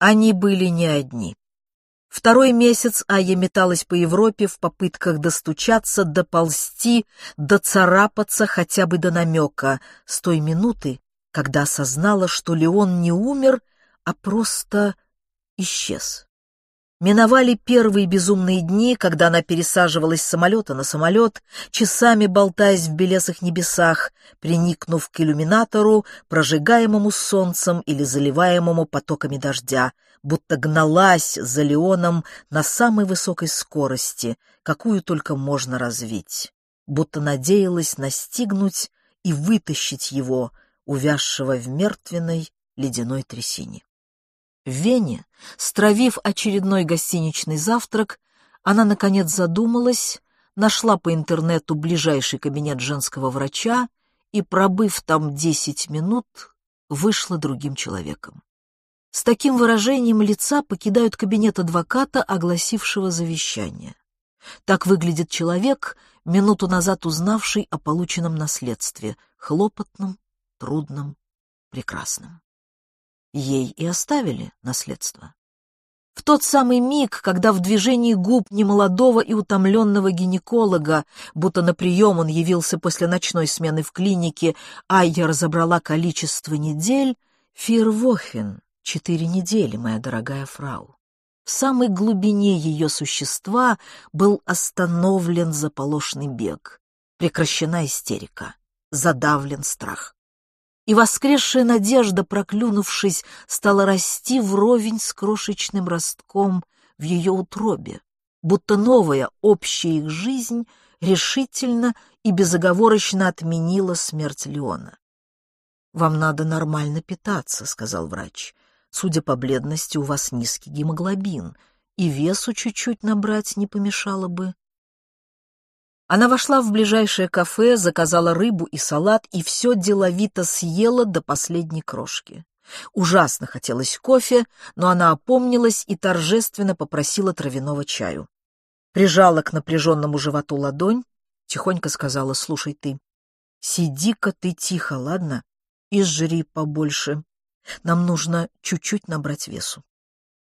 Они были не одни. Второй месяц Ая металась по Европе в попытках достучаться, доползти, доцарапаться хотя бы до намека с той минуты, когда осознала, что Леон не умер, а просто исчез. Миновали первые безумные дни, когда она пересаживалась с самолета на самолет, часами болтаясь в белесых небесах, приникнув к иллюминатору, прожигаемому солнцем или заливаемому потоками дождя, будто гналась за Леоном на самой высокой скорости, какую только можно развить, будто надеялась настигнуть и вытащить его, увязшего в мертвенной ледяной трясине. В Вене, стравив очередной гостиничный завтрак, она, наконец, задумалась, нашла по интернету ближайший кабинет женского врача и, пробыв там десять минут, вышла другим человеком. С таким выражением лица покидают кабинет адвоката, огласившего завещание. Так выглядит человек, минуту назад узнавший о полученном наследстве, хлопотном, трудном, прекрасном ей и оставили наследство. В тот самый миг, когда в движении губ немолодого и утомленного гинеколога, будто на прием он явился после ночной смены в клинике, Айя разобрала количество недель, Фирвохен, четыре недели, моя дорогая фрау. В самой глубине ее существа был остановлен заполошный бег, прекращена истерика, задавлен страх и воскресшая надежда, проклюнувшись, стала расти вровень с крошечным ростком в ее утробе, будто новая общая их жизнь решительно и безоговорочно отменила смерть Леона. «Вам надо нормально питаться», — сказал врач. «Судя по бледности, у вас низкий гемоглобин, и весу чуть-чуть набрать не помешало бы». Она вошла в ближайшее кафе, заказала рыбу и салат и все деловито съела до последней крошки. Ужасно хотелось кофе, но она опомнилась и торжественно попросила травяного чаю. Прижала к напряженному животу ладонь, тихонько сказала, «Слушай ты, сиди-ка ты тихо, ладно, и жри побольше. Нам нужно чуть-чуть набрать весу».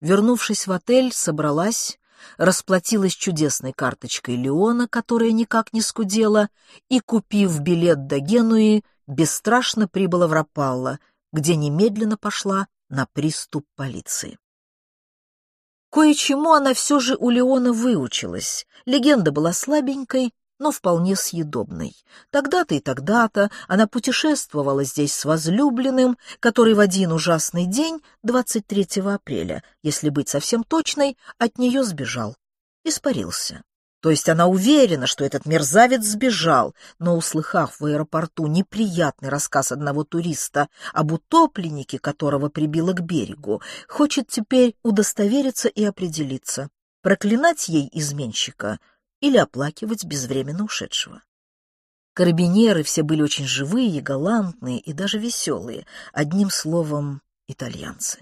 Вернувшись в отель, собралась, расплатилась чудесной карточкой Леона, которая никак не скудела, и, купив билет до Генуи, бесстрашно прибыла в Рапалло, где немедленно пошла на приступ полиции. Кое-чему она все же у Леона выучилась. Легенда была слабенькой, но вполне съедобной. Тогда-то и тогда-то она путешествовала здесь с возлюбленным, который в один ужасный день, 23 апреля, если быть совсем точной, от нее сбежал. Испарился. То есть она уверена, что этот мерзавец сбежал, но, услыхав в аэропорту неприятный рассказ одного туриста об утопленнике, которого прибило к берегу, хочет теперь удостовериться и определиться, проклинать ей изменщика — или оплакивать безвременно ушедшего. Карабинеры все были очень живые, галантные и даже веселые, одним словом, итальянцы.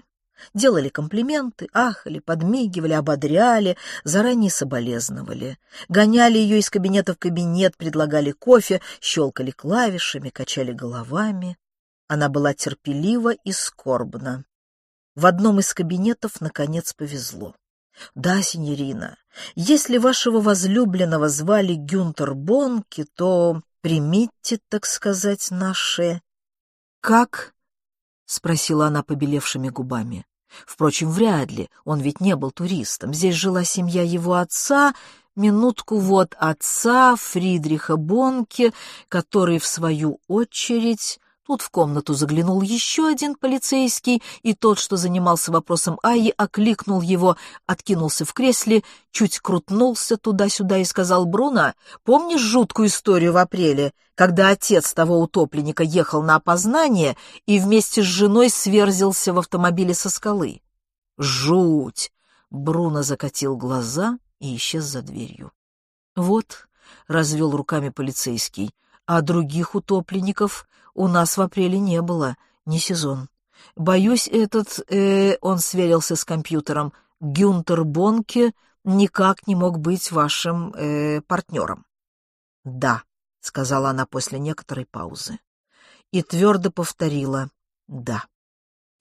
Делали комплименты, ахали, подмигивали, ободряли, заранее соболезновали. Гоняли ее из кабинета в кабинет, предлагали кофе, щелкали клавишами, качали головами. Она была терпелива и скорбна. В одном из кабинетов, наконец, повезло. Да, синьорина, если вашего возлюбленного звали Гюнтер Бонки, то примите, так сказать, наше... Как? — спросила она побелевшими губами. Впрочем, вряд ли, он ведь не был туристом. Здесь жила семья его отца, минутку вот отца Фридриха Бонке, который, в свою очередь, Тут в комнату заглянул еще один полицейский, и тот, что занимался вопросом Айи, окликнул его, откинулся в кресле, чуть крутнулся туда-сюда и сказал, «Бруно, помнишь жуткую историю в апреле, когда отец того утопленника ехал на опознание и вместе с женой сверзился в автомобиле со скалы?» «Жуть!» — Бруно закатил глаза и исчез за дверью. «Вот», — развел руками полицейский, — «а других утопленников у нас в апреле не было, не сезон. Боюсь, этот, э, он сверился с компьютером, Гюнтер Бонке никак не мог быть вашим э, партнером. Да, сказала она после некоторой паузы. И твердо повторила, да,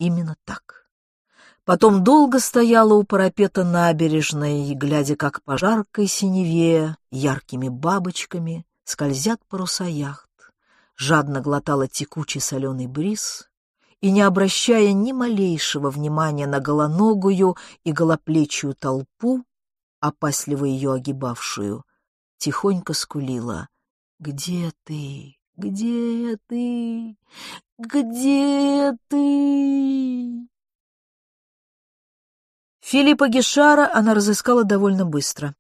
именно так. Потом долго стояла у парапета набережной, глядя, как по жаркой синеве яркими бабочками скользят паруса яхт, жадно глотала текучий соленый бриз и, не обращая ни малейшего внимания на голоногую и голоплечью толпу, опасливо ее огибавшую, тихонько скулила. «Где ты? Где ты? Где ты?» Филиппа Гешара она разыскала довольно быстро.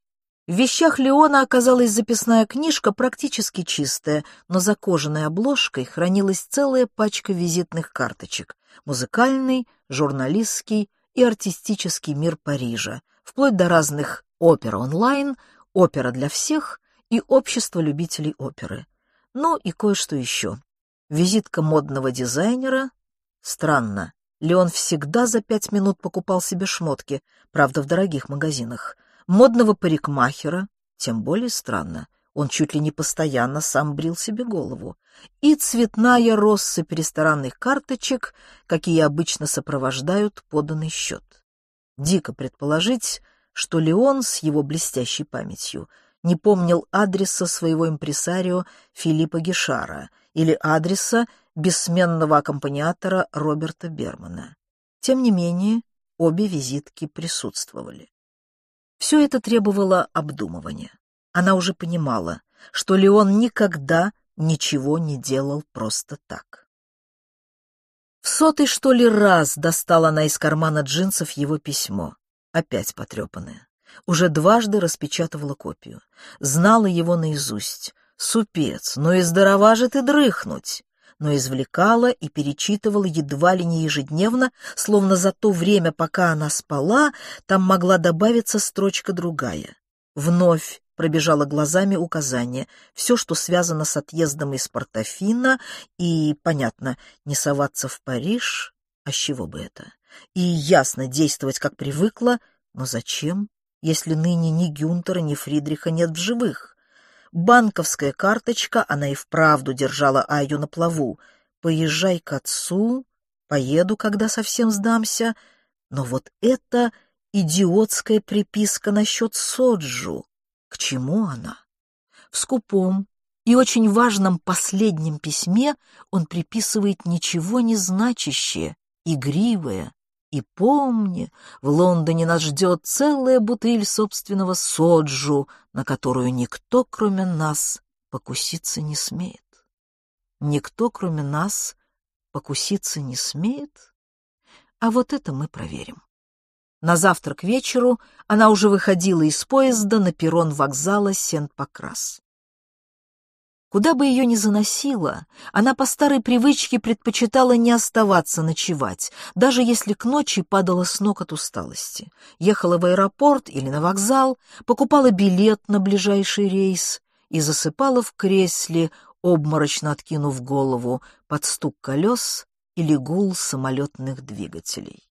В вещах Леона оказалась записная книжка, практически чистая, но за кожаной обложкой хранилась целая пачка визитных карточек. Музыкальный, журналистский и артистический мир Парижа, вплоть до разных опера онлайн, опера для всех и общество любителей оперы. Ну и кое-что еще. Визитка модного дизайнера. Странно, Леон всегда за пять минут покупал себе шмотки, правда, в дорогих магазинах модного парикмахера, тем более странно, он чуть ли не постоянно сам брил себе голову, и цветная россыпь ресторанных карточек, какие обычно сопровождают поданный счет. Дико предположить, что Леон с его блестящей памятью не помнил адреса своего импресарио Филиппа Гешара или адреса бессменного аккомпаниатора Роберта Бермана. Тем не менее, обе визитки присутствовали. Все это требовало обдумывания. Она уже понимала, что Леон никогда ничего не делал просто так. В сотый, что ли, раз достала она из кармана джинсов его письмо, опять потрепанное. Уже дважды распечатывала копию. Знала его наизусть. Супец, ну и здорова же ты дрыхнуть но извлекала и перечитывала едва ли не ежедневно, словно за то время, пока она спала, там могла добавиться строчка другая. Вновь пробежала глазами указания. Все, что связано с отъездом из Портофино, и, понятно, не соваться в Париж, а с чего бы это? И ясно действовать, как привыкла, но зачем, если ныне ни Гюнтера, ни Фридриха нет в живых? Банковская карточка, она и вправду держала Аю на плаву. «Поезжай к отцу, поеду, когда совсем сдамся». Но вот это идиотская приписка насчет Соджу. К чему она? В скупом и очень важном последнем письме он приписывает ничего не значащее, игривое, и помни, в Лондоне нас ждет целая бутыль собственного соджу, на которую никто, кроме нас, покуситься не смеет. Никто, кроме нас, покуситься не смеет? А вот это мы проверим. На завтра к вечеру она уже выходила из поезда на перрон вокзала Сент-Покрас. Куда бы ее ни заносило, она по старой привычке предпочитала не оставаться ночевать, даже если к ночи падала с ног от усталости. Ехала в аэропорт или на вокзал, покупала билет на ближайший рейс и засыпала в кресле, обморочно откинув голову под стук колес или гул самолетных двигателей.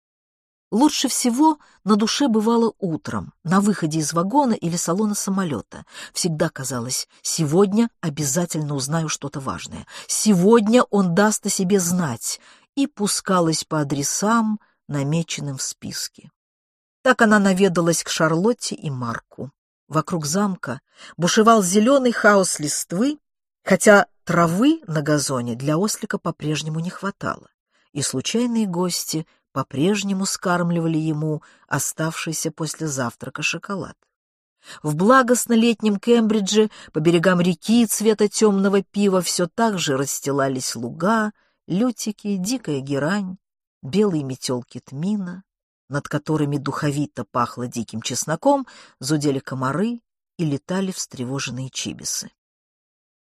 Лучше всего на душе бывало утром, на выходе из вагона или салона самолета. Всегда казалось, сегодня обязательно узнаю что-то важное. Сегодня он даст о себе знать. И пускалась по адресам, намеченным в списке. Так она наведалась к Шарлотте и Марку. Вокруг замка бушевал зеленый хаос листвы, хотя травы на газоне для ослика по-прежнему не хватало, и случайные гости по-прежнему скармливали ему оставшийся после завтрака шоколад. В благостно-летнем Кембридже по берегам реки цвета темного пива все так же расстилались луга, лютики, дикая герань, белые метелки тмина, над которыми духовито пахло диким чесноком, зудели комары и летали встревоженные чибисы.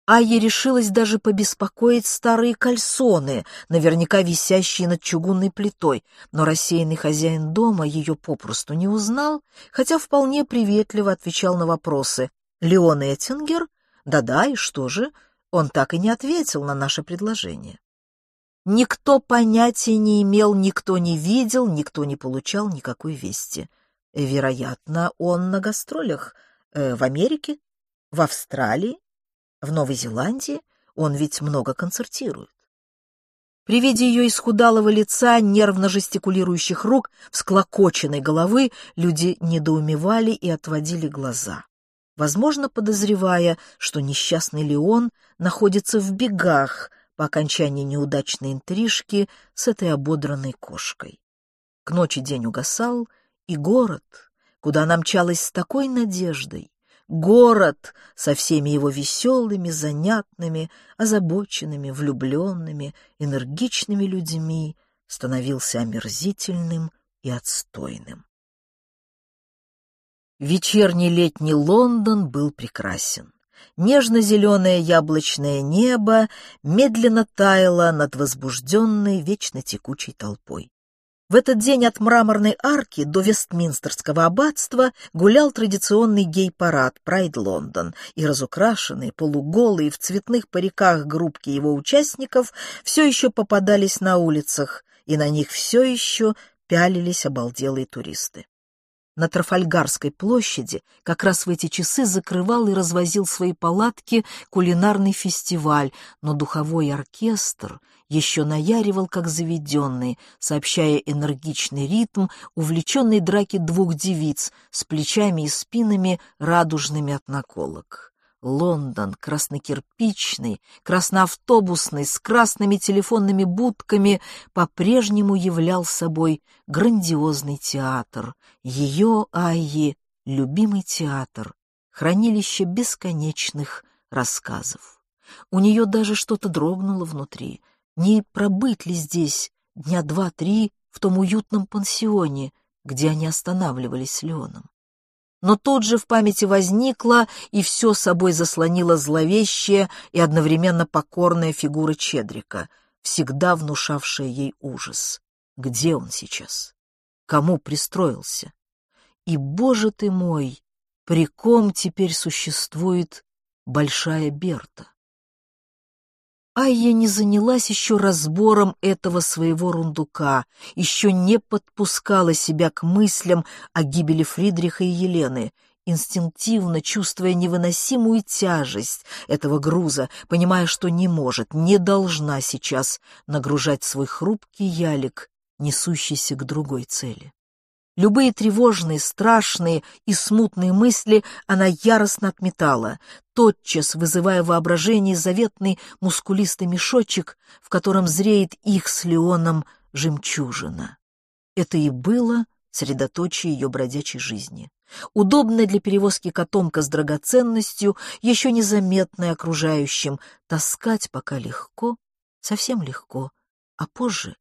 Айя решилась даже побеспокоить старые кальсоны, наверняка висящие над чугунной плитой, но рассеянный хозяин дома ее попросту не узнал, хотя вполне приветливо отвечал на вопросы. «Леон Эттингер? Да-да, и что же?» Он так и не ответил на наше предложение. Никто понятия не имел, никто не видел, никто не получал никакой вести. Вероятно, он на гастролях э, в Америке, в Австралии в Новой Зеландии он ведь много концертирует. При виде ее исхудалого лица, нервно жестикулирующих рук, всклокоченной головы, люди недоумевали и отводили глаза. Возможно, подозревая, что несчастный Леон находится в бегах по окончании неудачной интрижки с этой ободранной кошкой. К ночи день угасал, и город, куда она мчалась с такой надеждой, Город со всеми его веселыми, занятными, озабоченными, влюбленными, энергичными людьми становился омерзительным и отстойным. Вечерний летний Лондон был прекрасен. Нежно-зеленое яблочное небо медленно таяло над возбужденной, вечно текучей толпой. В этот день от мраморной арки до Вестминстерского аббатства гулял традиционный гей-парад «Прайд Лондон», и разукрашенные, полуголые, в цветных париках группки его участников все еще попадались на улицах, и на них все еще пялились обалделые туристы. На Трафальгарской площади как раз в эти часы закрывал и развозил свои палатки кулинарный фестиваль, но духовой оркестр еще наяривал как заведенный, сообщая энергичный ритм увлеченной драки двух девиц с плечами и спинами радужными от наколок. Лондон, краснокирпичный, красноавтобусный, с красными телефонными будками, по-прежнему являл собой грандиозный театр. Ее, Айи, любимый театр, хранилище бесконечных рассказов. У нее даже что-то дрогнуло внутри. Не пробыть ли здесь дня два-три в том уютном пансионе, где они останавливались с Леоном? но тут же в памяти возникла и все собой заслонила зловещая и одновременно покорная фигура Чедрика, всегда внушавшая ей ужас. Где он сейчас? Кому пристроился? И, боже ты мой, при ком теперь существует Большая Берта? Айя не занялась еще разбором этого своего рундука, еще не подпускала себя к мыслям о гибели Фридриха и Елены, инстинктивно чувствуя невыносимую тяжесть этого груза, понимая, что не может, не должна сейчас нагружать свой хрупкий ялик, несущийся к другой цели. Любые тревожные, страшные и смутные мысли она яростно отметала, тотчас вызывая воображение заветный мускулистый мешочек, в котором зреет их с Леоном жемчужина. Это и было средоточие ее бродячей жизни. Удобная для перевозки котомка с драгоценностью, еще незаметная окружающим, таскать пока легко, совсем легко, а позже,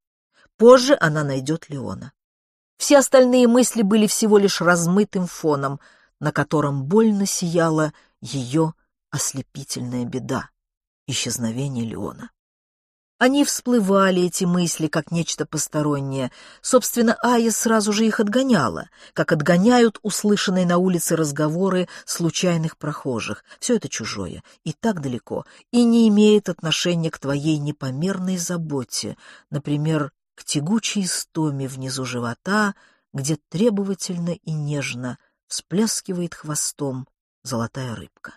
позже она найдет Леона. Все остальные мысли были всего лишь размытым фоном, на котором больно сияла ее ослепительная беда — исчезновение Леона. Они всплывали, эти мысли, как нечто постороннее. Собственно, Ая сразу же их отгоняла, как отгоняют услышанные на улице разговоры случайных прохожих. Все это чужое, и так далеко, и не имеет отношения к твоей непомерной заботе. Например, к тягучей истоме внизу живота, где требовательно и нежно всплескивает хвостом золотая рыбка.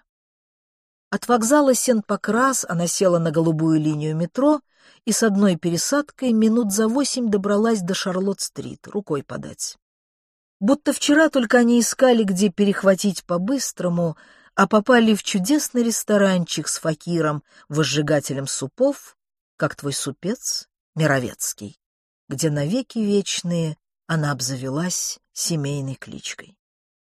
От вокзала Сен-Покрас она села на голубую линию метро и с одной пересадкой минут за восемь добралась до Шарлотт-стрит, рукой подать. Будто вчера только они искали, где перехватить по-быстрому, а попали в чудесный ресторанчик с факиром, возжигателем супов, как твой супец, Мировецкий где навеки вечные она обзавелась семейной кличкой.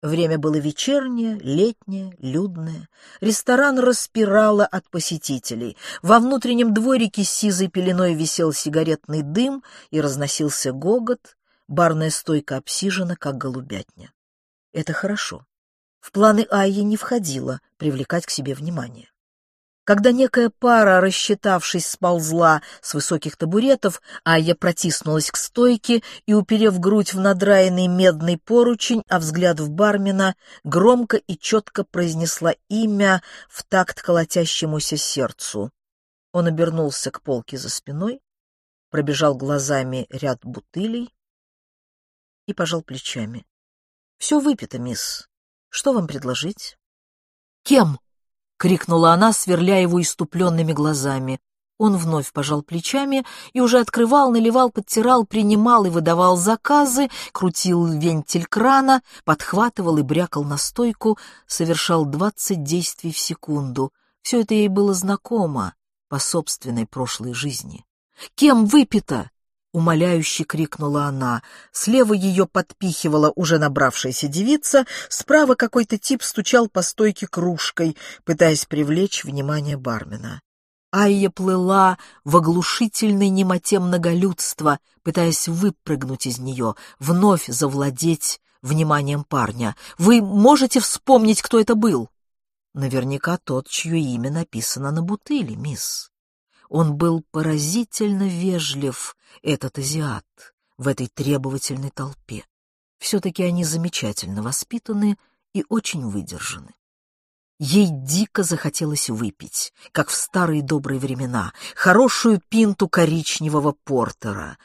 Время было вечернее, летнее, людное. Ресторан распирало от посетителей. Во внутреннем дворике сизой пеленой висел сигаретный дым и разносился гогот. Барная стойка обсижена, как голубятня. Это хорошо. В планы Айи не входило привлекать к себе внимание. Когда некая пара, рассчитавшись, сползла с высоких табуретов, а я протиснулась к стойке и, уперев грудь в надраенный медный поручень, а взгляд в бармена, громко и четко произнесла имя в такт колотящемуся сердцу. Он обернулся к полке за спиной, пробежал глазами ряд бутылей и пожал плечами. — Все выпито, мисс. Что вам предложить? — Кем? — крикнула она, сверля его иступленными глазами. Он вновь пожал плечами и уже открывал, наливал, подтирал, принимал и выдавал заказы, крутил вентиль крана, подхватывал и брякал на стойку, совершал двадцать действий в секунду. Все это ей было знакомо по собственной прошлой жизни. «Кем выпито?» — умоляюще крикнула она. Слева ее подпихивала уже набравшаяся девица, справа какой-то тип стучал по стойке кружкой, пытаясь привлечь внимание бармена. Айя плыла в оглушительной немоте многолюдства, пытаясь выпрыгнуть из нее, вновь завладеть вниманием парня. «Вы можете вспомнить, кто это был?» «Наверняка тот, чье имя написано на бутыли, мисс». Он был поразительно вежлив, этот азиат, в этой требовательной толпе. Все-таки они замечательно воспитаны и очень выдержаны. Ей дико захотелось выпить, как в старые добрые времена, хорошую пинту коричневого портера.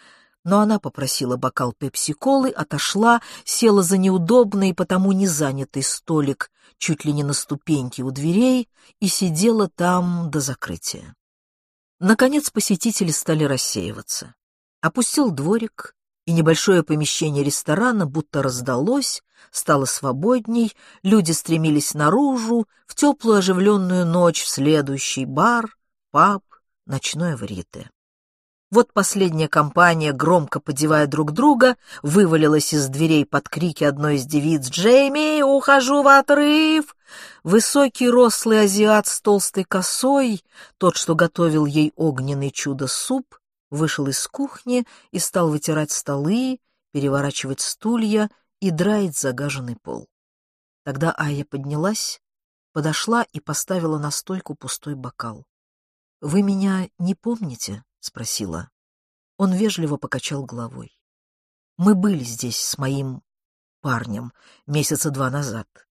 Но она попросила бокал пепси-колы, отошла, села за неудобный и потому не занятый столик, чуть ли не на ступеньке у дверей, и сидела там до закрытия. Наконец посетители стали рассеиваться. Опустил дворик, и небольшое помещение ресторана будто раздалось, стало свободней, люди стремились наружу, в теплую оживленную ночь в следующий бар, паб, ночное варьете. Вот последняя компания, громко подевая друг друга, вывалилась из дверей под крики одной из девиц «Джейми, ухожу в отрыв!» Высокий рослый азиат с толстой косой, тот, что готовил ей огненный чудо-суп, вышел из кухни и стал вытирать столы, переворачивать стулья и драить загаженный пол. Тогда Ая поднялась, подошла и поставила на стойку пустой бокал. «Вы меня не помните?» — спросила. Он вежливо покачал головой. «Мы были здесь с моим парнем месяца два назад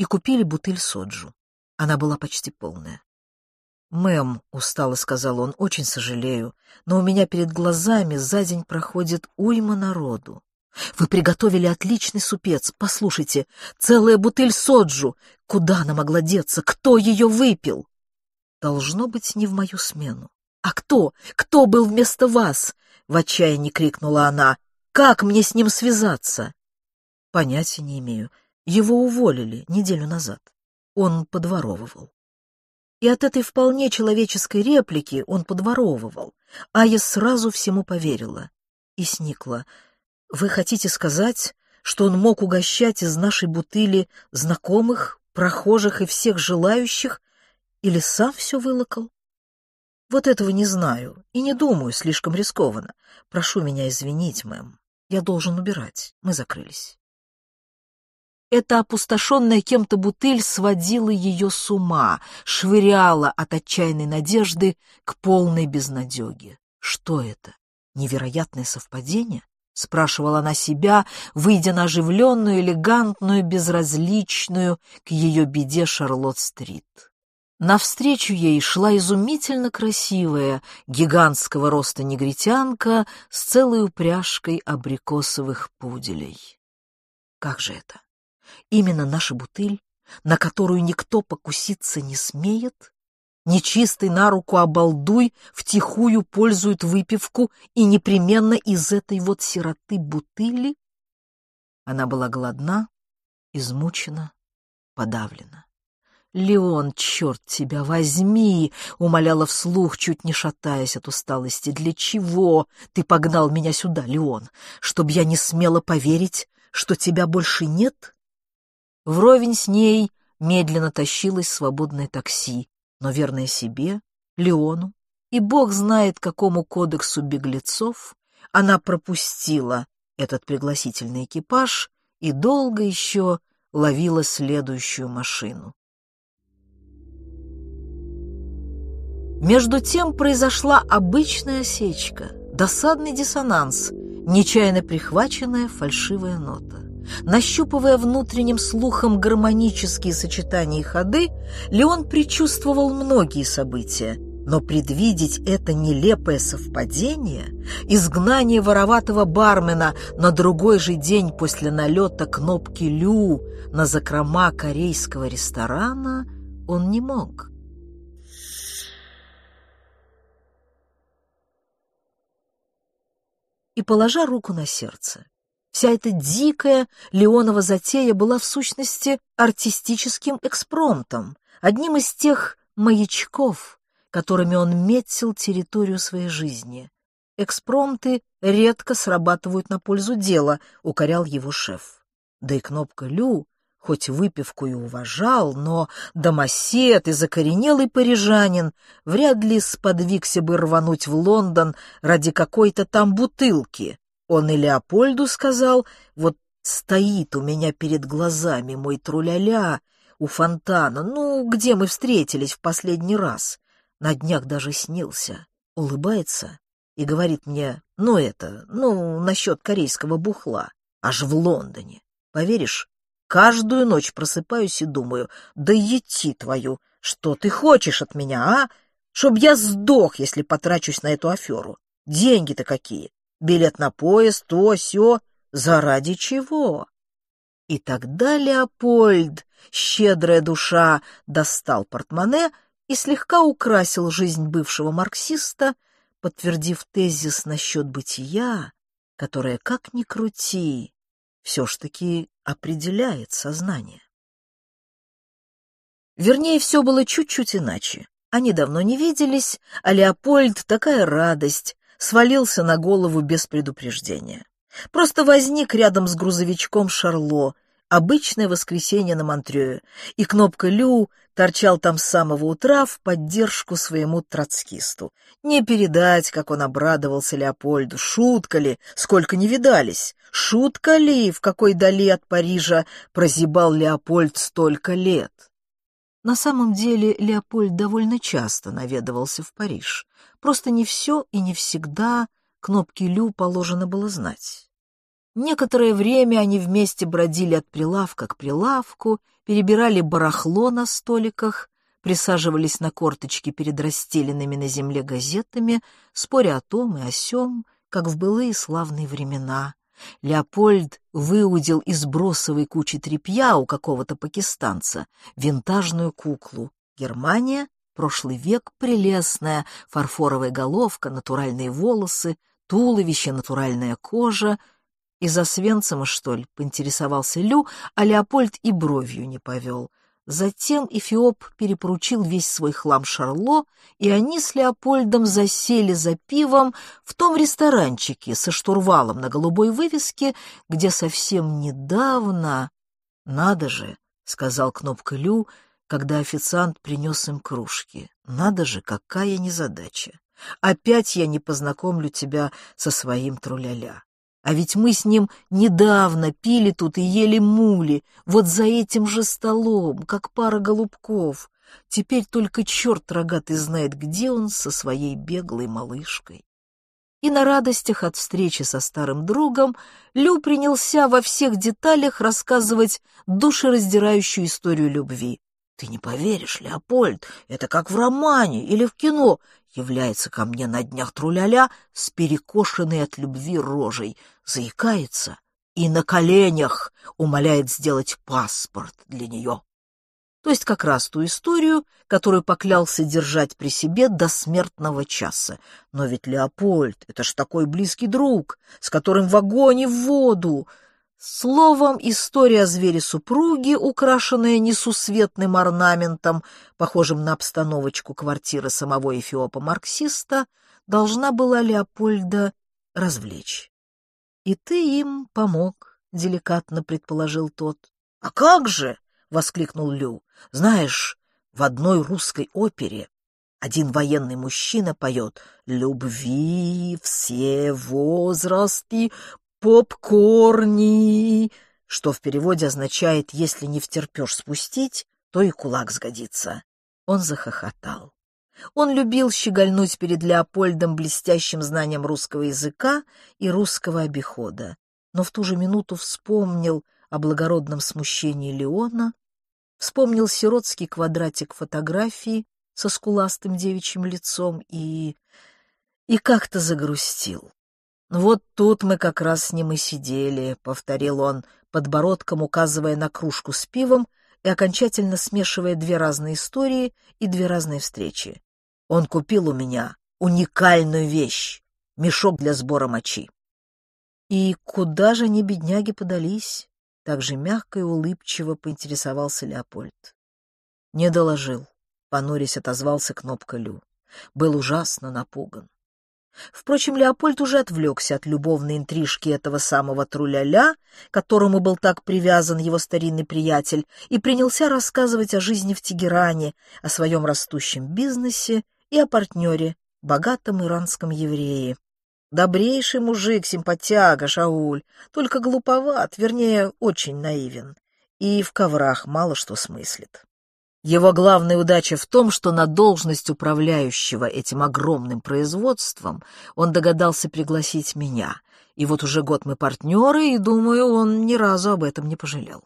и купили бутыль соджу. Она была почти полная. «Мэм», — устало сказал он, — «очень сожалею, но у меня перед глазами за день проходит уйма народу. Вы приготовили отличный супец. Послушайте, целая бутыль соджу. Куда она могла деться? Кто ее выпил?» «Должно быть, не в мою смену». «А кто? Кто был вместо вас?» — в отчаянии крикнула она. «Как мне с ним связаться?» «Понятия не имею. Его уволили неделю назад. Он подворовывал». И от этой вполне человеческой реплики он подворовывал. а я сразу всему поверила и сникла. «Вы хотите сказать, что он мог угощать из нашей бутыли знакомых, прохожих и всех желающих, или сам все вылокал?» «Вот этого не знаю и не думаю, слишком рискованно. Прошу меня извинить, мэм. Я должен убирать. Мы закрылись». Эта опустошенная кем-то бутыль сводила ее с ума, швыряла от отчаянной надежды к полной безнадеге. Что это? Невероятное совпадение? Спрашивала она себя, выйдя на оживленную, элегантную, безразличную к ее беде Шарлотт-стрит. Навстречу ей шла изумительно красивая, гигантского роста негритянка с целой упряжкой абрикосовых пуделей. Как же это? Именно наша бутыль, на которую никто покуситься не смеет, нечистый на руку обалдуй втихую пользует выпивку и непременно из этой вот сироты бутыли? Она была голодна, измучена, подавлена. «Леон, черт тебя возьми!» — умоляла вслух, чуть не шатаясь от усталости. «Для чего ты погнал меня сюда, Леон? Чтоб я не смела поверить, что тебя больше нет?» Вровень с ней медленно тащилось свободное такси, но верное себе, Леону, и бог знает, какому кодексу беглецов, она пропустила этот пригласительный экипаж и долго еще ловила следующую машину. Между тем произошла обычная осечка, досадный диссонанс, нечаянно прихваченная фальшивая нота. Нащупывая внутренним слухом гармонические сочетания и ходы, Леон предчувствовал многие события, но предвидеть это нелепое совпадение, изгнание вороватого бармена на другой же день после налета кнопки «Лю» на закрома корейского ресторана он не мог. И положа руку на сердце, Вся эта дикая Леонова затея была в сущности артистическим экспромтом, одним из тех маячков, которыми он метил территорию своей жизни. Экспромты редко срабатывают на пользу дела, укорял его шеф. Да и кнопка Лю, хоть выпивку и уважал, но домосед и закоренелый парижанин вряд ли сподвигся бы рвануть в Лондон ради какой-то там бутылки, он и Леопольду сказал, вот стоит у меня перед глазами мой труляля у фонтана, ну, где мы встретились в последний раз. На днях даже снился, улыбается и говорит мне, ну это, ну, насчет корейского бухла, аж в Лондоне. Поверишь, каждую ночь просыпаюсь и думаю, да ети твою, что ты хочешь от меня, а? Чтоб я сдох, если потрачусь на эту аферу. Деньги-то какие билет на поезд, то, сё, заради чего? И тогда Леопольд, щедрая душа, достал портмоне и слегка украсил жизнь бывшего марксиста, подтвердив тезис насчет бытия, которое, как ни крути, все ж таки определяет сознание. Вернее, все было чуть-чуть иначе. Они давно не виделись, а Леопольд такая радость, свалился на голову без предупреждения. Просто возник рядом с грузовичком Шарло, обычное воскресенье на Монтрее, и кнопка «Лю» торчал там с самого утра в поддержку своему троцкисту. Не передать, как он обрадовался Леопольду. Шутка ли, сколько не видались? Шутка ли, в какой дали от Парижа прозябал Леопольд столько лет? На самом деле Леопольд довольно часто наведывался в Париж. Просто не все и не всегда кнопки Лю положено было знать. Некоторое время они вместе бродили от прилавка к прилавку, перебирали барахло на столиках, присаживались на корточки перед расстеленными на земле газетами, споря о том и о сём, как в былые славные времена. Леопольд выудил из бросовой кучи тряпья у какого-то пакистанца винтажную куклу. Германия, прошлый век, прелестная, фарфоровая головка, натуральные волосы, туловище, натуральная кожа. Из-за Свенцима, что ли, поинтересовался Лю, а Леопольд и бровью не повел. Затем Эфиоп перепоручил весь свой хлам Шарло, и они с Леопольдом засели за пивом в том ресторанчике со штурвалом на голубой вывеске, где совсем недавно... «Надо же», — сказал Кнопка Лю, когда официант принес им кружки. «Надо же, какая незадача! Опять я не познакомлю тебя со своим труляля. А ведь мы с ним недавно пили тут и ели мули, вот за этим же столом, как пара голубков. Теперь только черт рогатый знает, где он со своей беглой малышкой. И на радостях от встречи со старым другом Лю принялся во всех деталях рассказывать душераздирающую историю любви. Ты не поверишь, Леопольд, это как в романе или в кино является ко мне на днях труляля с перекошенной от любви рожей, заикается и на коленях умоляет сделать паспорт для нее. То есть как раз ту историю, которую поклялся держать при себе до смертного часа. Но ведь Леопольд — это ж такой близкий друг, с которым в огонь и в воду. Словом, история о звере-супруге, украшенная несусветным орнаментом, похожим на обстановочку квартиры самого эфиопа-марксиста, должна была Леопольда развлечь. «И ты им помог», — деликатно предположил тот. «А как же?» — воскликнул Лю. «Знаешь, в одной русской опере один военный мужчина поет «Любви все возрасты попкорни, что в переводе означает «если не втерпешь спустить, то и кулак сгодится». Он захохотал. Он любил щегольнуть перед Леопольдом блестящим знанием русского языка и русского обихода, но в ту же минуту вспомнил о благородном смущении Леона, вспомнил сиротский квадратик фотографии со скуластым девичьим лицом и... и как-то загрустил. «Вот тут мы как раз с ним и сидели», — повторил он, подбородком указывая на кружку с пивом и окончательно смешивая две разные истории и две разные встречи. «Он купил у меня уникальную вещь — мешок для сбора мочи. И куда же они, бедняги, подались? Так же мягко и улыбчиво поинтересовался Леопольд. Не доложил, понурясь отозвался кнопка Лю. Был ужасно напуган. Впрочем, Леопольд уже отвлекся от любовной интрижки этого самого Труляля, которому был так привязан его старинный приятель, и принялся рассказывать о жизни в Тегеране, о своем растущем бизнесе и о партнере, богатом иранском еврее. Добрейший мужик, симпатяга, Шауль, только глуповат, вернее, очень наивен, и в коврах мало что смыслит. Его главная удача в том, что на должность управляющего этим огромным производством он догадался пригласить меня, и вот уже год мы партнеры, и, думаю, он ни разу об этом не пожалел.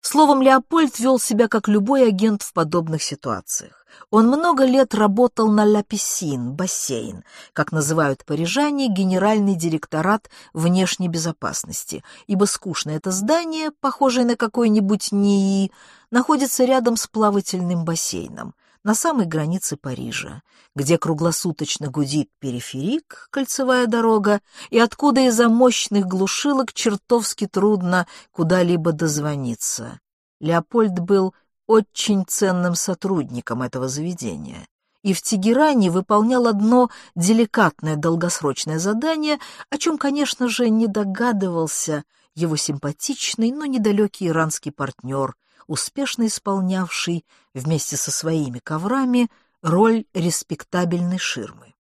Словом, Леопольд вел себя как любой агент в подобных ситуациях. Он много лет работал на «Ля Писсин» — бассейн, как называют парижане генеральный директорат внешней безопасности, ибо скучное это здание, похожее на какой-нибудь НИИ, находится рядом с плавательным бассейном, на самой границе Парижа, где круглосуточно гудит периферик, кольцевая дорога, и откуда из-за мощных глушилок чертовски трудно куда-либо дозвониться. Леопольд был очень ценным сотрудником этого заведения и в Тегеране выполнял одно деликатное долгосрочное задание, о чем, конечно же, не догадывался его симпатичный, но недалекий иранский партнер, успешно исполнявший вместе со своими коврами роль респектабельной ширмы.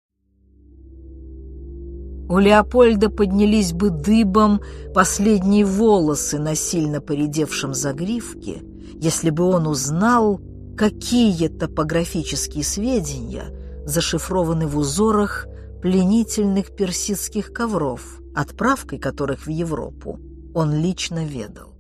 У Леопольда поднялись бы дыбом последние волосы на сильно поредевшем загривке, если бы он узнал, какие топографические сведения зашифрованы в узорах пленительных персидских ковров, отправкой которых в Европу он лично ведал.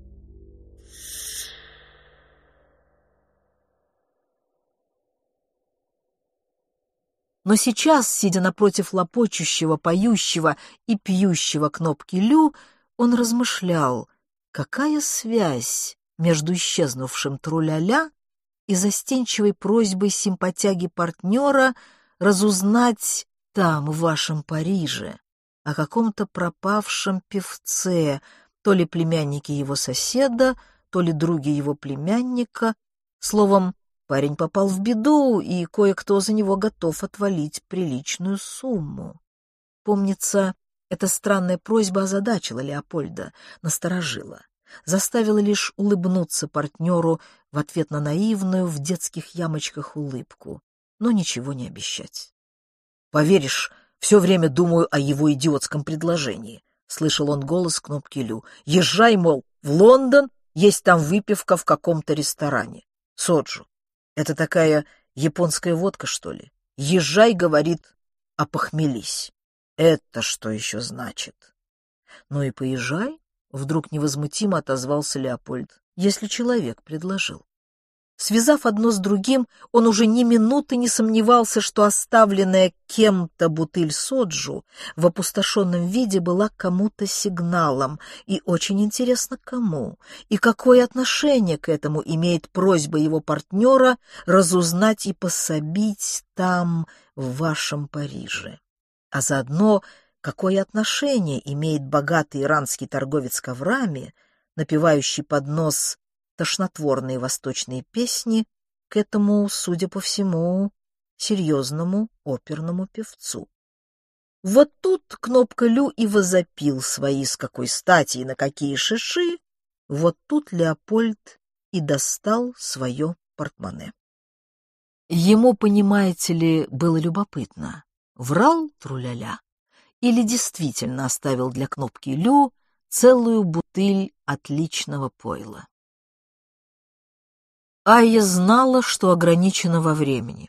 Но сейчас, сидя напротив лопочущего, поющего и пьющего кнопки Лю, он размышлял, какая связь между исчезнувшим Труляля и застенчивой просьбой симпатяги партнера разузнать там, в вашем Париже, о каком-то пропавшем певце, то ли племяннике его соседа, то ли друге его племянника, словом, Парень попал в беду, и кое-кто за него готов отвалить приличную сумму. Помнится, эта странная просьба озадачила Леопольда, насторожила, заставила лишь улыбнуться партнеру в ответ на наивную в детских ямочках улыбку, но ничего не обещать. «Поверишь, все время думаю о его идиотском предложении», — слышал он голос кнопки Лю. «Езжай, мол, в Лондон, есть там выпивка в каком-то ресторане. Соджу. Это такая японская водка, что ли? Езжай, говорит, опохмелись. Это что еще значит? Ну и поезжай, вдруг невозмутимо отозвался Леопольд, если человек предложил. Связав одно с другим, он уже ни минуты не сомневался, что оставленная кем-то бутыль соджу в опустошенном виде была кому-то сигналом, и очень интересно, кому, и какое отношение к этому имеет просьба его партнера разузнать и пособить там, в вашем Париже. А заодно, какое отношение имеет богатый иранский торговец коврами, напевающий под нос тошнотворные восточные песни к этому, судя по всему, серьезному оперному певцу. Вот тут кнопка Лю и возопил свои с какой стати и на какие шиши, вот тут Леопольд и достал свое портмоне. Ему, понимаете ли, было любопытно, врал Труляля или действительно оставил для кнопки Лю целую бутыль отличного пойла. Айя знала, что ограничена во времени.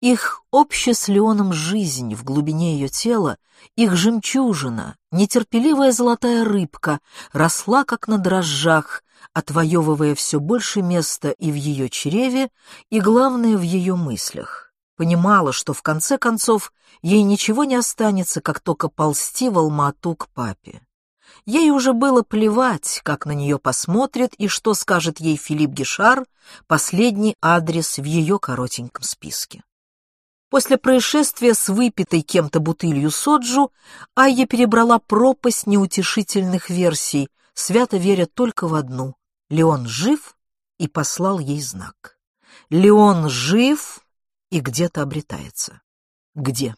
Их общая с Леоном жизнь в глубине ее тела, их жемчужина, нетерпеливая золотая рыбка, росла как на дрожжах, отвоевывая все больше места и в ее чреве, и, главное, в ее мыслях. Понимала, что в конце концов ей ничего не останется, как только ползти в Алмату к папе. Ей уже было плевать, как на нее посмотрят и что скажет ей Филипп Гишар, последний адрес в ее коротеньком списке. После происшествия с выпитой кем-то бутылью соджу Айя перебрала пропасть неутешительных версий, свято веря только в одну — Леон жив и послал ей знак. Леон жив и где-то обретается. Где?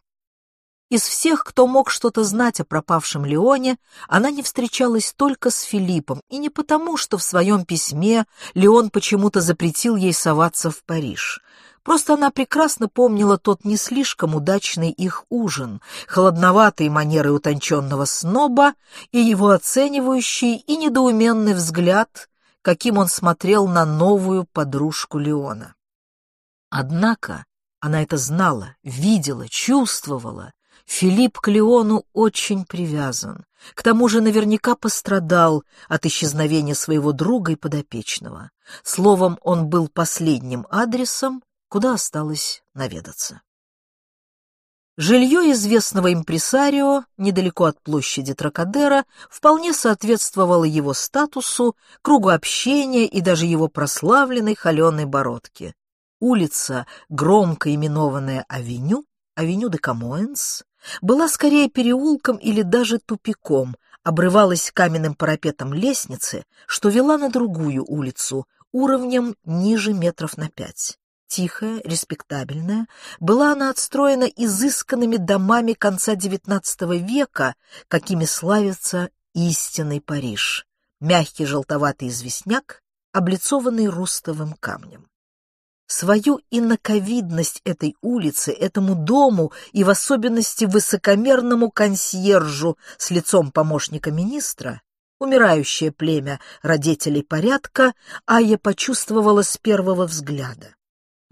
Из всех, кто мог что-то знать о пропавшем Леоне, она не встречалась только с Филиппом, и не потому, что в своем письме Леон почему-то запретил ей соваться в Париж. Просто она прекрасно помнила тот не слишком удачный их ужин, холодноватые манеры утонченного сноба и его оценивающий и недоуменный взгляд, каким он смотрел на новую подружку Леона. Однако она это знала, видела, чувствовала. Филипп к Леону очень привязан. К тому же наверняка пострадал от исчезновения своего друга и подопечного. Словом, он был последним адресом, куда осталось наведаться. Жилье известного импресарио, недалеко от площади Трокадеро, вполне соответствовало его статусу, кругу общения и даже его прославленной холеной бородке. Улица, громко именованная Авеню, Авеню де Камоэнс, была скорее переулком или даже тупиком, обрывалась каменным парапетом лестницы, что вела на другую улицу, уровнем ниже метров на пять тихая, респектабельная, была она отстроена изысканными домами конца XIX века, какими славится истинный Париж. Мягкий желтоватый известняк, облицованный рустовым камнем. Свою инаковидность этой улицы, этому дому и в особенности высокомерному консьержу с лицом помощника министра, умирающее племя родителей порядка, Ая почувствовала с первого взгляда.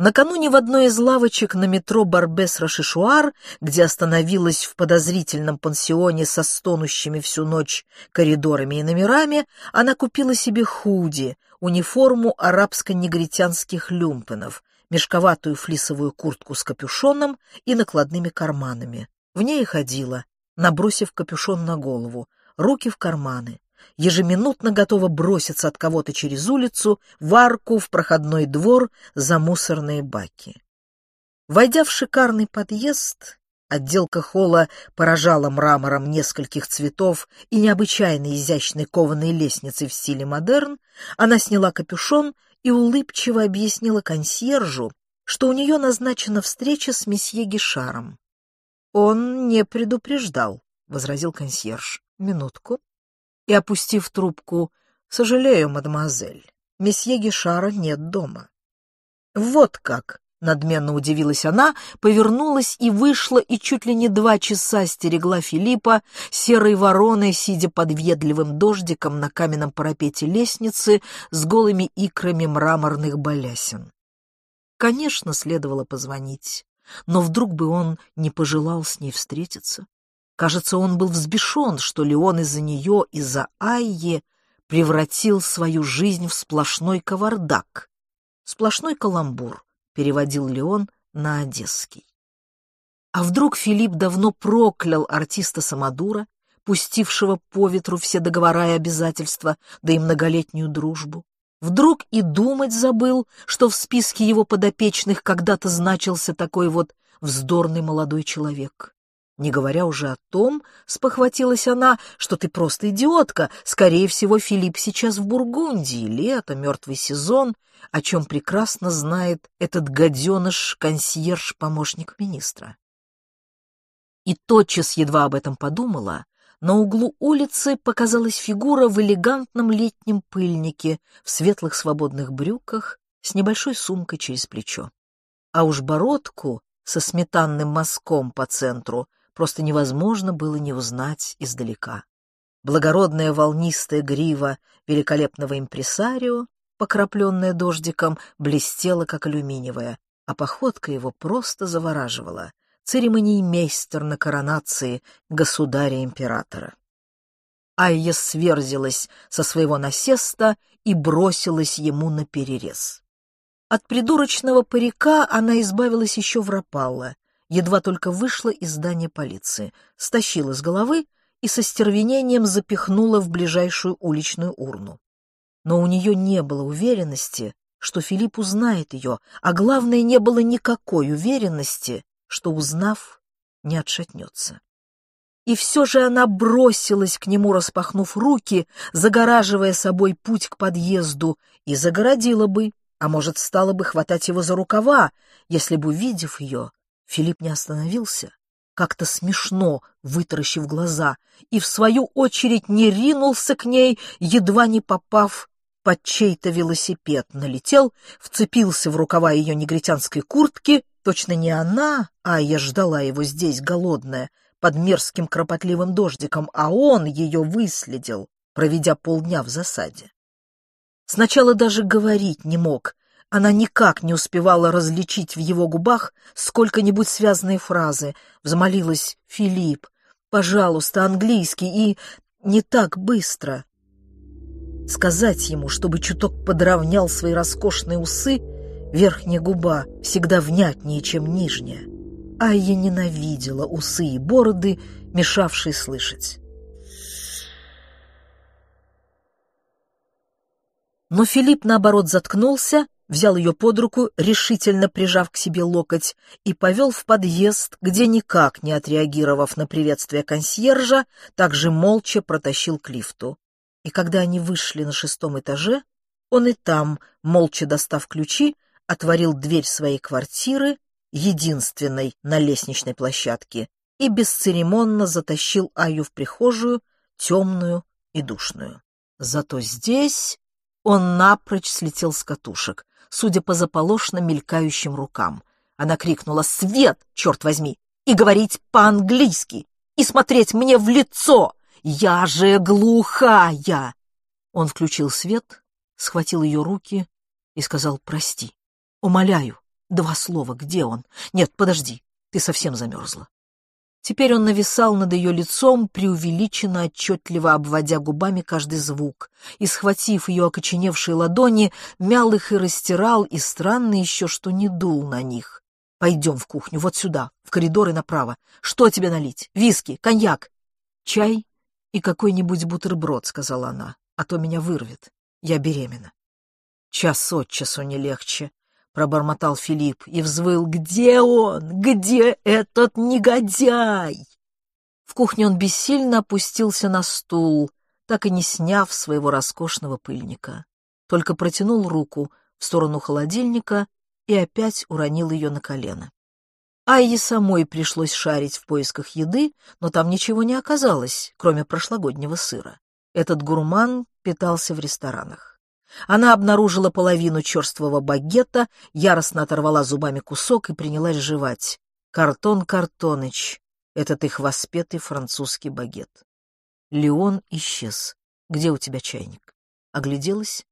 Накануне в одной из лавочек на метро Барбес-Рашишуар, где остановилась в подозрительном пансионе со стонущими всю ночь коридорами и номерами, она купила себе худи, униформу арабско-негритянских люмпенов, мешковатую флисовую куртку с капюшоном и накладными карманами. В ней ходила, набросив капюшон на голову, руки в карманы, ежеминутно готова броситься от кого-то через улицу, в арку, в проходной двор, за мусорные баки. Войдя в шикарный подъезд, отделка холла поражала мрамором нескольких цветов и необычайно изящной кованой лестницей в стиле модерн, она сняла капюшон и улыбчиво объяснила консьержу, что у нее назначена встреча с месье Гишаром. «Он не предупреждал», — возразил консьерж. «Минутку» и, опустив трубку, «Сожалею, мадемуазель, месье Гишара нет дома». «Вот как!» — надменно удивилась она, повернулась и вышла, и чуть ли не два часа стерегла Филиппа, серой вороной, сидя под въедливым дождиком на каменном парапете лестницы с голыми икрами мраморных балясин. Конечно, следовало позвонить, но вдруг бы он не пожелал с ней встретиться. Кажется, он был взбешен, что Леон из-за нее, из-за Айе, превратил свою жизнь в сплошной кавардак. Сплошной каламбур, переводил Леон на одесский. А вдруг Филипп давно проклял артиста Самодура, пустившего по ветру все договора и обязательства, да и многолетнюю дружбу? Вдруг и думать забыл, что в списке его подопечных когда-то значился такой вот вздорный молодой человек? Не говоря уже о том, спохватилась она, что ты просто идиотка. Скорее всего, Филипп сейчас в Бургундии, лето, мертвый сезон, о чем прекрасно знает этот гаденыш-консьерж, помощник министра. И тотчас едва об этом подумала, на углу улицы показалась фигура в элегантном летнем пыльнике, в светлых свободных брюках, с небольшой сумкой через плечо. А уж бородку со сметанным мазком по центру просто невозможно было не узнать издалека. Благородная волнистая грива великолепного импресарио, покрапленная дождиком, блестела, как алюминиевая, а походка его просто завораживала. Церемониймейстер на коронации государя-императора. Айя сверзилась со своего насеста и бросилась ему на перерез. От придурочного парика она избавилась еще в Рапалло, едва только вышла из здания полиции, стащила с головы и со стервенением запихнула в ближайшую уличную урну. Но у нее не было уверенности, что Филипп узнает ее, а главное, не было никакой уверенности, что, узнав, не отшатнется. И все же она бросилась к нему, распахнув руки, загораживая собой путь к подъезду, и загородила бы, а может, стала бы хватать его за рукава, если бы, увидев ее, Филипп не остановился, как-то смешно вытаращив глаза, и в свою очередь не ринулся к ней, едва не попав под чей-то велосипед, налетел, вцепился в рукава ее негритянской куртки, точно не она, а я ждала его здесь, голодная, под мерзким кропотливым дождиком, а он ее выследил, проведя полдня в засаде. Сначала даже говорить не мог. Она никак не успевала различить в его губах сколько-нибудь связанные фразы. Взмолилась «Филипп, пожалуйста, английский» и «не так быстро». Сказать ему, чтобы чуток подровнял свои роскошные усы, верхняя губа всегда внятнее, чем нижняя. А я ненавидела усы и бороды, мешавшие слышать. Но Филипп, наоборот, заткнулся, взял ее под руку, решительно прижав к себе локоть, и повел в подъезд, где, никак не отреагировав на приветствие консьержа, также молча протащил к лифту. И когда они вышли на шестом этаже, он и там, молча достав ключи, отворил дверь своей квартиры, единственной на лестничной площадке, и бесцеремонно затащил Аю в прихожую, темную и душную. Зато здесь он напрочь слетел с катушек, судя по заполошно мелькающим рукам. Она крикнула «Свет, черт возьми! И говорить по-английски! И смотреть мне в лицо! Я же глухая!» Он включил свет, схватил ее руки и сказал «Прости, умоляю, два слова, где он? Нет, подожди, ты совсем замерзла». Теперь он нависал над ее лицом, преувеличенно отчетливо обводя губами каждый звук, и, схватив ее окоченевшие ладони, мял их и растирал, и странно еще, что не дул на них. «Пойдем в кухню, вот сюда, в коридор и направо. Что тебе налить? Виски, коньяк?» «Чай и какой-нибудь бутерброд», — сказала она, — «а то меня вырвет. Я беременна». Час от часу не легче. — пробормотал Филипп и взвыл. «Где он? Где этот негодяй?» В кухне он бессильно опустился на стул, так и не сняв своего роскошного пыльника. Только протянул руку в сторону холодильника и опять уронил ее на колено. Айе самой пришлось шарить в поисках еды, но там ничего не оказалось, кроме прошлогоднего сыра. Этот гурман питался в ресторанах. Она обнаружила половину черствого багета, яростно оторвала зубами кусок и принялась жевать. «Картон Картоныч, этот их воспетый французский багет». Леон исчез. «Где у тебя чайник?» Огляделась,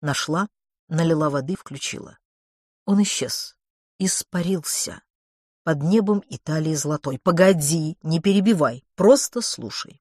нашла, налила воды, включила. Он исчез, испарился. Под небом Италии золотой. Погоди, не перебивай, просто слушай.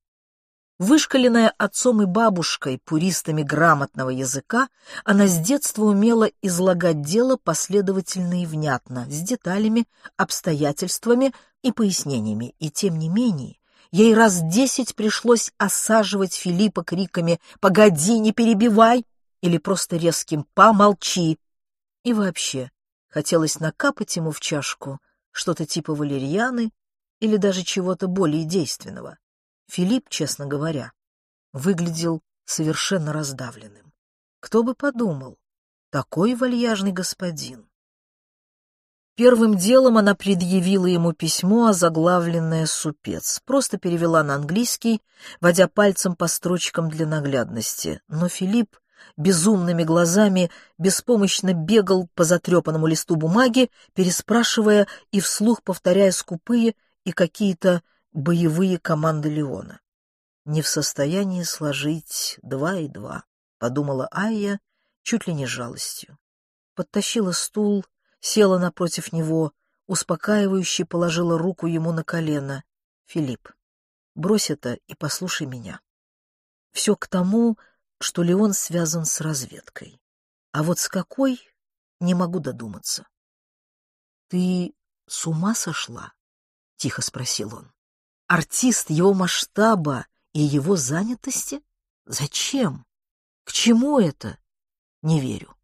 Вышкаленная отцом и бабушкой пуристами грамотного языка, она с детства умела излагать дело последовательно и внятно, с деталями, обстоятельствами и пояснениями, и тем не менее ей раз десять пришлось осаживать Филиппа криками «Погоди, не перебивай!» или просто резким «Помолчи!» И вообще, хотелось накапать ему в чашку что-то типа валерьяны или даже чего-то более действенного. Филипп, честно говоря, выглядел совершенно раздавленным. Кто бы подумал, такой вальяжный господин. Первым делом она предъявила ему письмо, озаглавленное «Супец», просто перевела на английский, водя пальцем по строчкам для наглядности. Но Филипп безумными глазами беспомощно бегал по затрепанному листу бумаги, переспрашивая и вслух повторяя скупые и какие-то боевые команды Леона. Не в состоянии сложить два и два, подумала Айя чуть ли не жалостью. Подтащила стул, села напротив него, успокаивающе положила руку ему на колено. Филипп, брось это и послушай меня. Все к тому, что Леон связан с разведкой. А вот с какой, не могу додуматься. — Ты с ума сошла? — тихо спросил он. Артист его масштаба и его занятости? Зачем? К чему это? Не верю.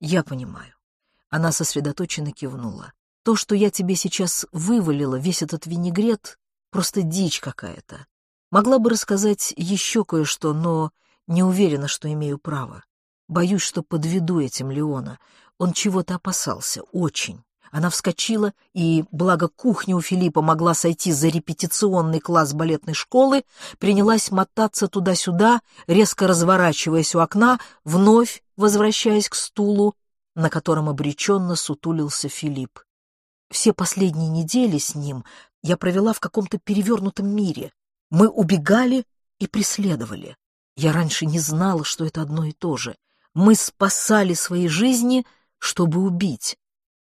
Я понимаю. Она сосредоточенно кивнула. То, что я тебе сейчас вывалила, весь этот винегрет, просто дичь какая-то. Могла бы рассказать еще кое-что, но не уверена, что имею право. Боюсь, что подведу этим Леона. Он чего-то опасался, очень. Она вскочила, и, благо кухня у Филиппа могла сойти за репетиционный класс балетной школы, принялась мотаться туда-сюда, резко разворачиваясь у окна, вновь возвращаясь к стулу, на котором обреченно сутулился Филипп. Все последние недели с ним я провела в каком-то перевернутом мире. Мы убегали и преследовали. Я раньше не знала, что это одно и то же. Мы спасали свои жизни, чтобы убить.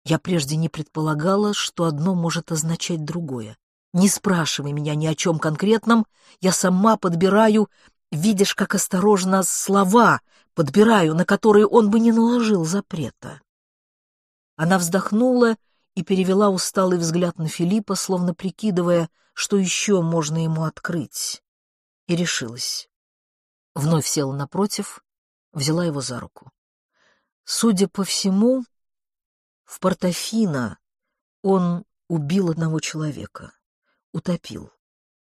Я прежде не предполагала, что одно может означать другое. Не спрашивай меня ни о чем конкретном, я сама подбираю, видишь, как осторожно слова подбираю, на которые он бы не наложил запрета. Она вздохнула и перевела усталый взгляд на Филиппа, словно прикидывая, что еще можно ему открыть, и решилась. Вновь села напротив, взяла его за руку. Судя по всему, в Портофино он убил одного человека, утопил.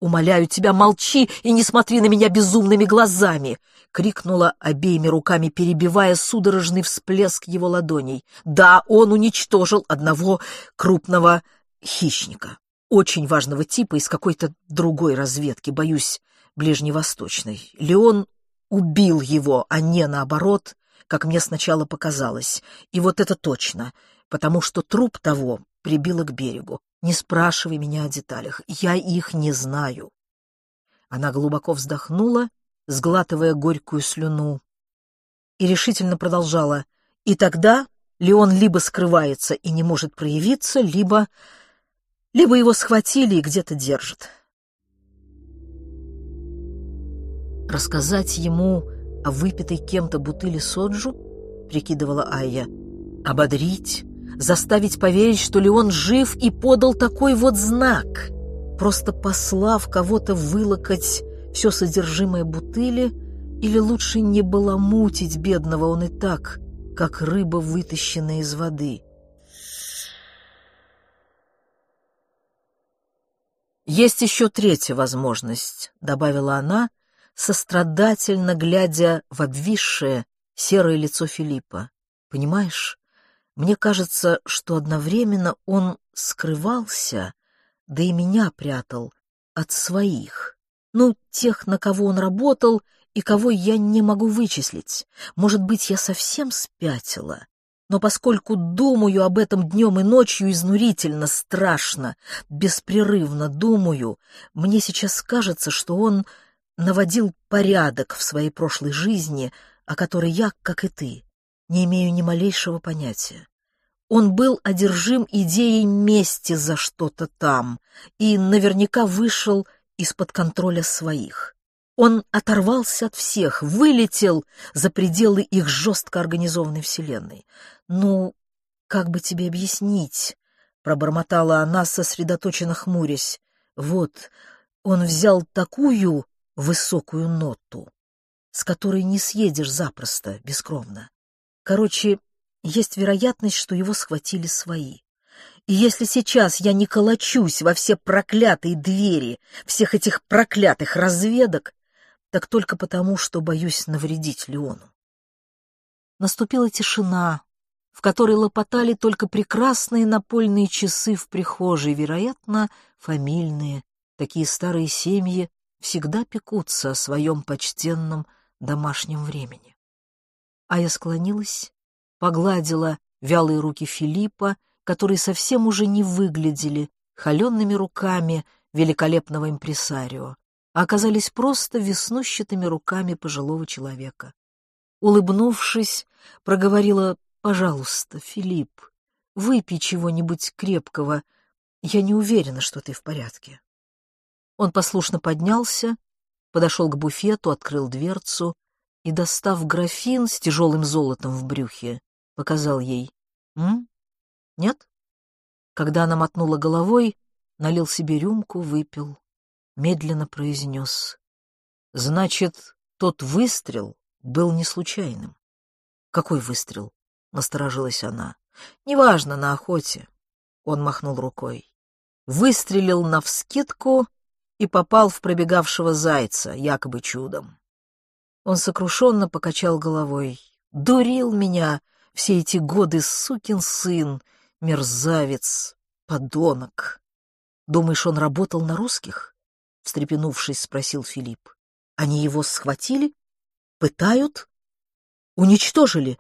«Умоляю тебя, молчи и не смотри на меня безумными глазами!» — крикнула обеими руками, перебивая судорожный всплеск его ладоней. «Да, он уничтожил одного крупного хищника, очень важного типа из какой-то другой разведки, боюсь, ближневосточной. Леон убил его, а не наоборот, как мне сначала показалось. И вот это точно потому что труп того прибило к берегу. Не спрашивай меня о деталях, я их не знаю. Она глубоко вздохнула, сглатывая горькую слюну, и решительно продолжала. И тогда Леон либо скрывается и не может проявиться, либо... либо его схватили и где-то держат. Рассказать ему о выпитой кем-то бутыли соджу, прикидывала Айя, ободрить, заставить поверить, что Леон жив и подал такой вот знак, просто послав кого-то вылокать все содержимое бутыли, или лучше не баламутить бедного он и так, как рыба, вытащенная из воды. «Есть еще третья возможность», — добавила она, сострадательно глядя в обвисшее серое лицо Филиппа. «Понимаешь, мне кажется, что одновременно он скрывался, да и меня прятал от своих. Ну, тех, на кого он работал и кого я не могу вычислить. Может быть, я совсем спятила. Но поскольку думаю об этом днем и ночью изнурительно, страшно, беспрерывно думаю, мне сейчас кажется, что он наводил порядок в своей прошлой жизни, о которой я, как и ты, не имею ни малейшего понятия. Он был одержим идеей мести за что-то там и наверняка вышел из-под контроля своих. Он оторвался от всех, вылетел за пределы их жестко организованной вселенной. «Ну, как бы тебе объяснить?» — пробормотала она, сосредоточенно хмурясь. «Вот, он взял такую высокую ноту, с которой не съедешь запросто, бескровно. Короче, есть вероятность, что его схватили свои. И если сейчас я не колочусь во все проклятые двери всех этих проклятых разведок, так только потому, что боюсь навредить Леону. Наступила тишина, в которой лопотали только прекрасные напольные часы в прихожей, вероятно, фамильные. Такие старые семьи всегда пекутся о своем почтенном домашнем времени. А я склонилась, погладила вялые руки Филиппа, которые совсем уже не выглядели холеными руками великолепного импресарио, а оказались просто веснущатыми руками пожилого человека. Улыбнувшись, проговорила «Пожалуйста, Филипп, выпей чего-нибудь крепкого, я не уверена, что ты в порядке». Он послушно поднялся, подошел к буфету, открыл дверцу и, достав графин с тяжелым золотом в брюхе, показал ей. «М? Нет?» Когда она мотнула головой, налил себе рюмку, выпил, медленно произнес. «Значит, тот выстрел был не случайным». «Какой выстрел?» — насторожилась она. «Неважно, на охоте. Он махнул рукой. Выстрелил навскидку и попал в пробегавшего зайца, якобы чудом. Он сокрушенно покачал головой. «Дурил меня все эти годы, сукин сын, мерзавец, подонок!» «Думаешь, он работал на русских?» — встрепенувшись, спросил Филипп. «Они его схватили? Пытают? Уничтожили?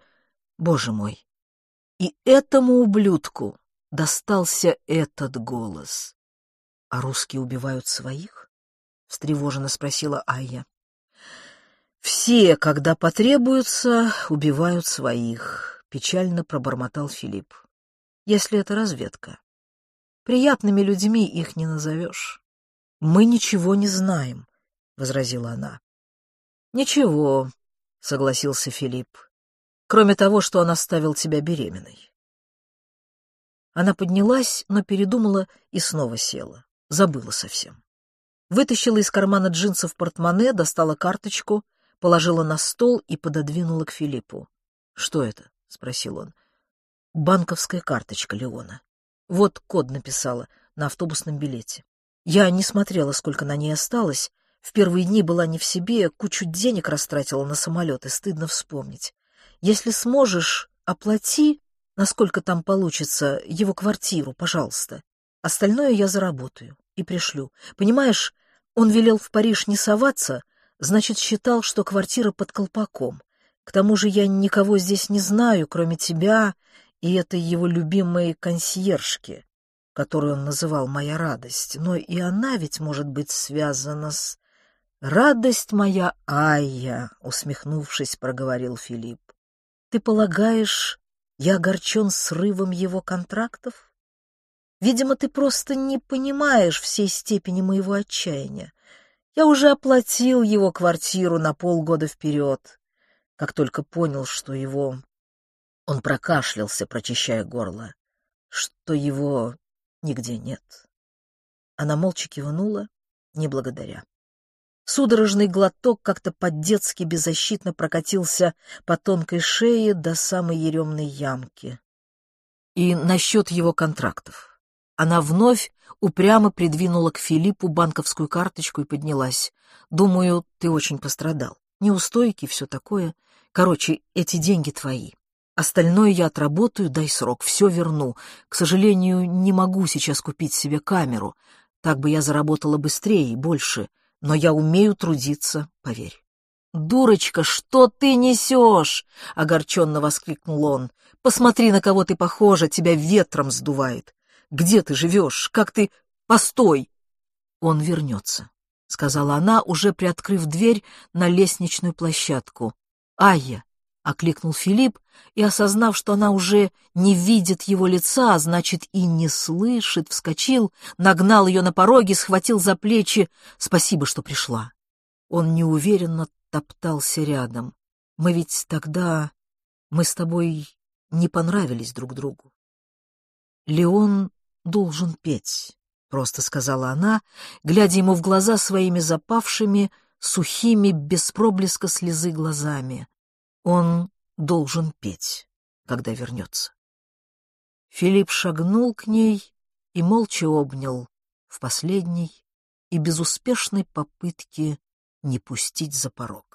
Боже мой!» И этому ублюдку достался этот голос. «А русские убивают своих?» — встревоженно спросила Айя. «Все, когда потребуются, убивают своих», — печально пробормотал Филипп. «Если это разведка. Приятными людьми их не назовешь». «Мы ничего не знаем», — возразила она. «Ничего», — согласился Филипп, «кроме того, что он оставил тебя беременной». Она поднялась, но передумала и снова села. Забыла совсем. Вытащила из кармана джинсов портмоне, достала карточку, положила на стол и пододвинула к Филиппу. «Что это?» — спросил он. «Банковская карточка Леона. Вот код написала на автобусном билете. Я не смотрела, сколько на ней осталось. В первые дни была не в себе, кучу денег растратила на самолет, и стыдно вспомнить. Если сможешь, оплати, насколько там получится, его квартиру, пожалуйста. Остальное я заработаю и пришлю. Понимаешь, он велел в Париж не соваться, значит, считал, что квартира под колпаком. К тому же я никого здесь не знаю, кроме тебя и этой его любимой консьержки, которую он называл «моя радость». Но и она ведь может быть связана с... «Радость моя, Айя!» — усмехнувшись, проговорил Филипп. «Ты полагаешь, я огорчен срывом его контрактов?» Видимо, ты просто не понимаешь всей степени моего отчаяния. Я уже оплатил его квартиру на полгода вперед, как только понял, что его... Он прокашлялся, прочищая горло, что его нигде нет. Она молча кивнула, не благодаря. Судорожный глоток как-то по-детски беззащитно прокатился по тонкой шее до самой еремной ямки. И насчет его контрактов. Она вновь упрямо придвинула к Филиппу банковскую карточку и поднялась. «Думаю, ты очень пострадал. Неустойки, все такое. Короче, эти деньги твои. Остальное я отработаю, дай срок, все верну. К сожалению, не могу сейчас купить себе камеру. Так бы я заработала быстрее и больше, но я умею трудиться, поверь». «Дурочка, что ты несешь?» — огорченно воскликнул он. «Посмотри, на кого ты похожа, тебя ветром сдувает. Где ты живешь? Как ты... Постой!» «Он вернется», — сказала она, уже приоткрыв дверь на лестничную площадку. «Айя!» — окликнул Филипп, и, осознав, что она уже не видит его лица, а значит и не слышит, вскочил, нагнал ее на пороге, схватил за плечи. «Спасибо, что пришла». Он неуверенно топтался рядом. «Мы ведь тогда... Мы с тобой не понравились друг другу». Леон должен петь», — просто сказала она, глядя ему в глаза своими запавшими, сухими, без проблеска слезы глазами. «Он должен петь, когда вернется». Филипп шагнул к ней и молча обнял в последней и безуспешной попытке не пустить за порог.